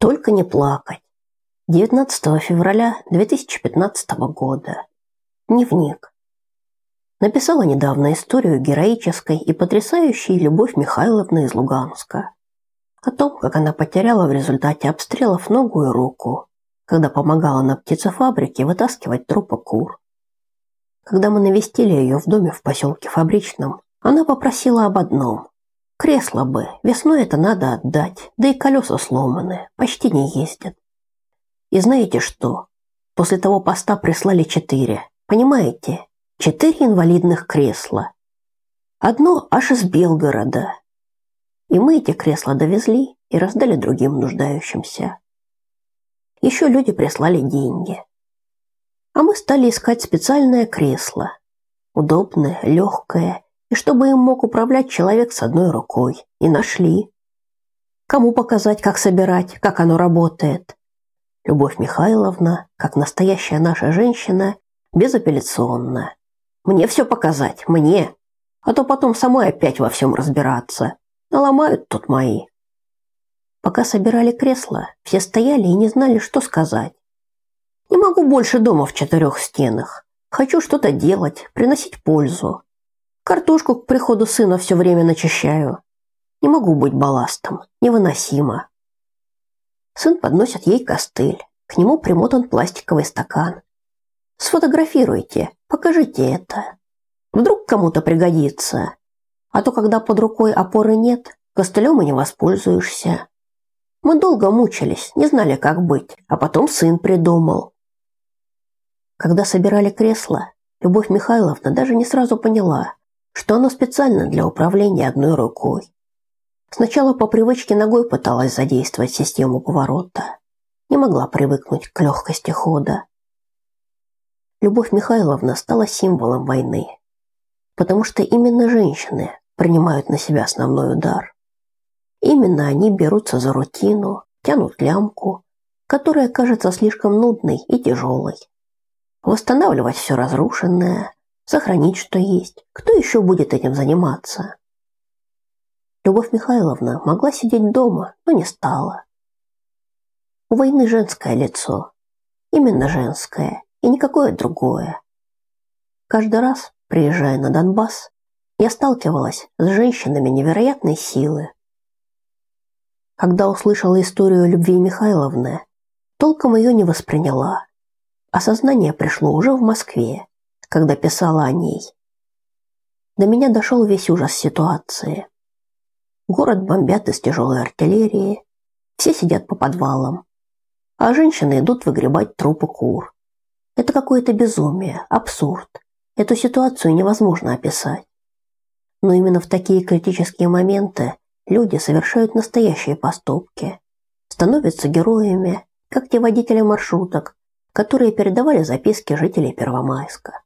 Только не плакать. 19 февраля 2015 года. Дневник. Написала недавно историю героической и потрясающей Любовь Михайловны из Луганска. О том, как она потеряла в результате обстрелов ногу и руку, когда помогала на птицефабрике вытаскивать трупы кур. Когда мы навестили ее в доме в поселке Фабричном, она попросила об одном Кресло бы, весной это надо отдать, да и колеса сломаны, почти не ездят. И знаете что? После того поста прислали четыре, понимаете? Четыре инвалидных кресла. Одно аж из Белгорода. И мы эти кресла довезли и раздали другим нуждающимся. Еще люди прислали деньги. А мы стали искать специальное кресло. Удобное, легкое и чтобы им мог управлять человек с одной рукой. И нашли. Кому показать, как собирать, как оно работает? Любовь Михайловна, как настоящая наша женщина, безапелляционно. Мне все показать, мне. А то потом самой опять во всем разбираться. Наломают тут мои. Пока собирали кресло, все стояли и не знали, что сказать. Не могу больше дома в четырех стенах. Хочу что-то делать, приносить пользу. Картошку к приходу сына все время начищаю. Не могу быть балластом, невыносимо. Сын подносит ей костыль. К нему примотан пластиковый стакан. Сфотографируйте, покажите это. Вдруг кому-то пригодится. А то, когда под рукой опоры нет, костылем и не воспользуешься. Мы долго мучились, не знали, как быть, а потом сын придумал. Когда собирали кресло, Любовь Михайловна даже не сразу поняла, что оно специально для управления одной рукой. Сначала по привычке ногой пыталась задействовать систему поворота. Не могла привыкнуть к легкости хода. Любовь Михайловна стала символом войны, потому что именно женщины принимают на себя основной удар. Именно они берутся за рутину, тянут лямку, которая кажется слишком нудной и тяжелой. Восстанавливать все разрушенное, сохранить, что есть. Кто еще будет этим заниматься? Любовь Михайловна могла сидеть дома, но не стала. У войны женское лицо. Именно женское, и никакое другое. Каждый раз, приезжая на Донбасс, я сталкивалась с женщинами невероятной силы. Когда услышала историю любви Михайловны, толком ее не восприняла. Осознание пришло уже в Москве когда писала о ней. До меня дошел весь ужас ситуации. Город бомбят из тяжелой артиллерии, все сидят по подвалам, а женщины идут выгребать трупы кур. Это какое-то безумие, абсурд. Эту ситуацию невозможно описать. Но именно в такие критические моменты люди совершают настоящие поступки, становятся героями, как те водители маршруток, которые передавали записки жителей Первомайска.